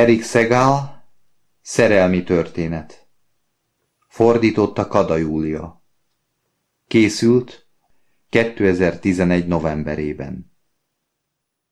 Erik Szegál, Szerelmi történet. Fordította Kada Júlia. Készült 2011. novemberében.